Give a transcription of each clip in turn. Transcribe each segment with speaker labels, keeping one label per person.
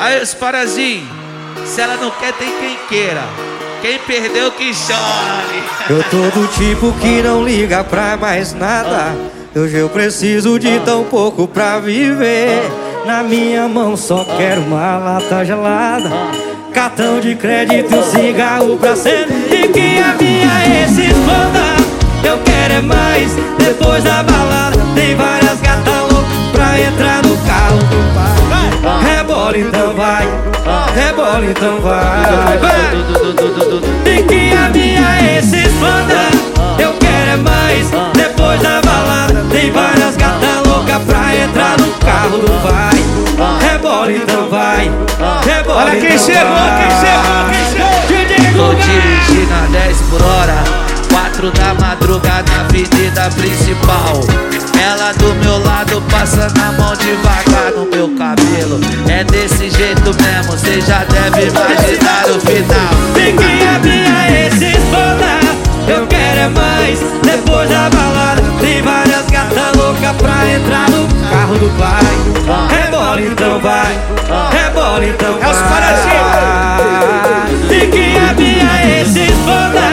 Speaker 1: Aí os parazinhos, se ela não quer, tem quem queira. Quem perdeu que chore.
Speaker 2: Eu tô do tipo que não liga pra mais nada. Hoje eu preciso de tão pouco pra viver. Na minha mão só quero uma lata gelada. Cartão de crédito, cigarro pra ser. E que a minha esse esposa. Eu quero é mais. Depois da balada, então vai. vai. Tem que a minha esse esposa. Eu quero é mais. Depois da balada, tem várias gatas loucas pra entrar no carro do pai. Rebola então vai, rebola
Speaker 3: Olha quem
Speaker 2: então
Speaker 3: chegou,
Speaker 2: vai.
Speaker 3: quem chegou, quem chegou.
Speaker 2: DJ
Speaker 1: Tô dirigindo a 10 por hora. Quatro da madrugada na avenida principal. Ela do meu lado passando a mão devagar no. É desse jeito mesmo, cê já deve imaginar o final.
Speaker 2: Tem que a minha esse esposa. Eu quero é mais. Depois da balada, tem várias gatas loucas pra entrar no carro do pai. Rebola então vai, rebola então vai.
Speaker 3: É os parazinhos.
Speaker 2: Tem que a minha esse esposa.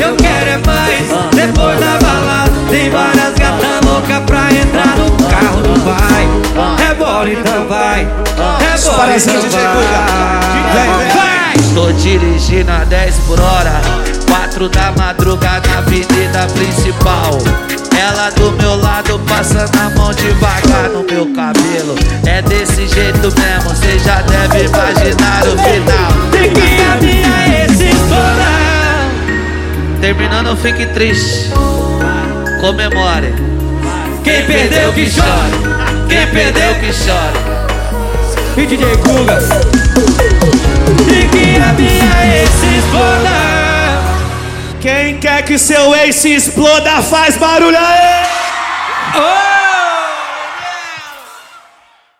Speaker 2: Eu quero é mais. Depois da balada, tem várias gatas loucas pra entrar no carro do pai. Rebola então vai, Vai!
Speaker 1: Tô dirigindo a 10 por hora. Quatro da madrugada na avenida principal. Ela do meu lado passando a mão devagar no meu cabelo. É desse jeito mesmo, cê já deve imaginar o final.
Speaker 2: Tem que a minha esse esposa.
Speaker 1: Terminando, fique triste. Comemore.
Speaker 2: Quem perdeu que chore.
Speaker 1: Quem perdeu que chore.
Speaker 2: E DJ Guga. Tem que a minha esse esposa.
Speaker 3: Quem quer que seu ex exploda, faz barulho aí!